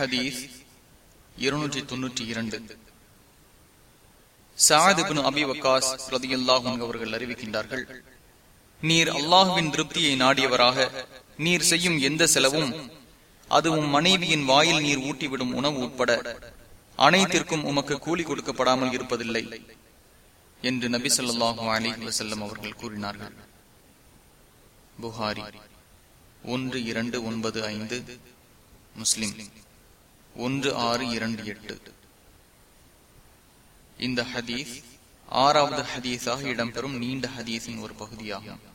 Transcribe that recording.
ஹதீஸ் இருநூற்றி தொன்னூற்றி இரண்டு. சாதிபின் அபி வக்காஸ் பிரதியல்லாஹும் அவர்கள் அறிவிக்கின்றார்கள் நீர் அல்லாஹுவின் திருப்தியை நாடியவராக நீர் செய்யும் எந்த செலவும் அதுவும் மனைவியின் வாயில் நீர் ஊட்டிவிடும் உணவு உட்பட அனைத்திற்கும் உமக்கு கூலி கொடுக்கப்படாமல் இருப்பதில்லை என்று நபி சொல்லாஹு அலி வசல்லம் அவர்கள் கூறினார்கள். புகாரி ஒன்று இரண்டு ஒன்பது ஐந்து முஸ்லிம். ஒன்று ஆறு இரண்டு எட்டு. இந்த ஹதீஸ் ஆறாவது ஹதீஸாக இடம்பெறும் நீண்ட ஹதீஸின் ஒரு பகுதியாகும்.